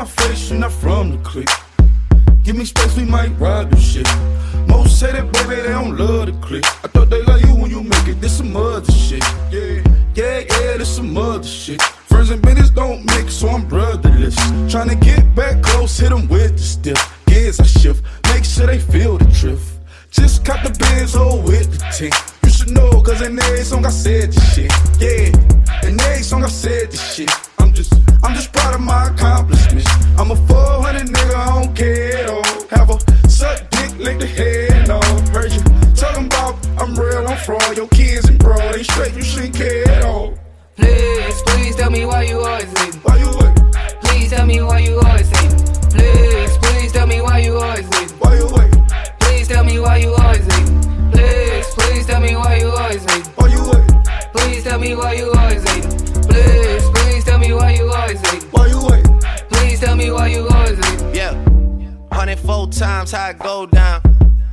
all my face, you not from the clique. Give me space, we might ride this shit. Most say that, baby, they don't love the click. I thought they love you when you make it. This some other shit. Yeah, yeah, yeah, this some other shit. Friends and business don't mix, so I'm brotherless. Tryna get back close, hit them with the stiff. Gears I shift, make sure they feel the drift. Just cut the Benz hole with the tint. You should know, cause in every song I said this shit. Yeah, in every song I said this shit. I'm just, I'm just proud of my accomplishments. At all. Please, please tell me why you always leave. Why you wait? Please tell me why you always leave. Please, please tell me why you always leave. Why you wait? Please tell me why you always leave. Please, please tell me why you always leave. Why you wait? Please tell me why you always leave. Please, please tell me why you always leave. Why you wait? Please tell me why you always leave. Yeah. 104 times how it go down.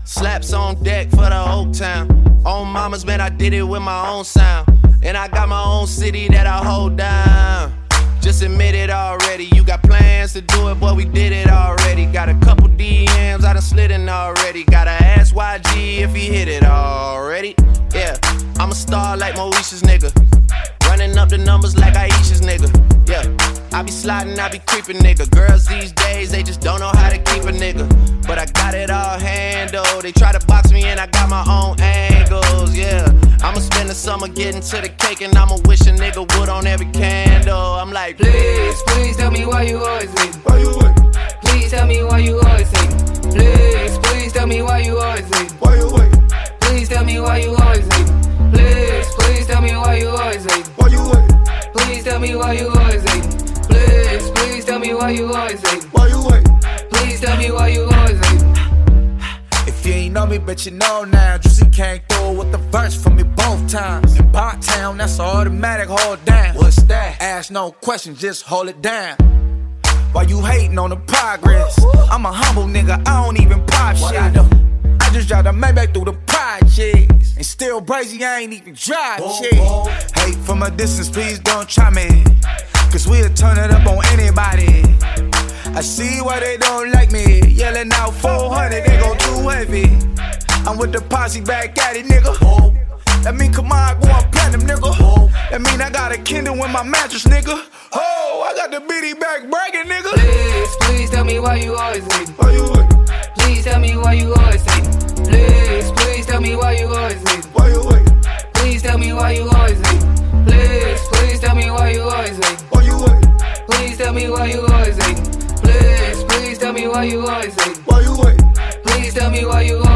Slaps on deck for the Oak Town. On mamas, man, I did it with my own sound. And I got my own city that I hold down. Just admit it already. You got plans to do it, but we did it already. Got a couple DMs, I done slid in already. Gotta ask YG if he hit it already. Yeah, I'm a star like Moesha's nigga. Running up the numbers like Aisha's nigga. Yeah, I be sliding, I be creeping nigga. Girls these days, they just don't know how to keep a nigga. But I got it all handled. They try to box me and I got my own angles. Summer getting to the cake and I'ma wish a nigga would on every candle. I'm like, Please, please tell me why you always leave. Why you wait? Please tell me why you always leave. Please, please tell me why you always leave. Why you wait? Please tell me why you always leave. Please, please tell me why you always leave. Why you wait? Please tell me why you always leave. Please, please tell me why you always leave. Why you wait? Please tell me why you always leave. If you ain't know me, bet you know now. Juicy came through with the Ask no questions, just hold it down. Why you hating on the progress? I'm a humble nigga, I don't even pop shit. I just drive the Maybach through the projects. And still brazy, I ain't even drive shit. Hate from a distance, please don't try me. Cause we'll turn it up on anybody. I see why they don't like me. Yelling out 400, they go too heavy. I'm with the posse back at it, nigga. That mean come on, platinum, my mattress, nigga. Oh, I got the bitty back bragging, nigga. Please, please tell me why you always leave. Why you wait? Please tell me why you always leave. Please, please tell me why you always leave. Why you wait? Please tell me why you always leave. Please, please tell me why you always leave. Why you wait? Please tell me why you always leave. Please, please tell me why you always leave. Why you wait? Please tell me why you.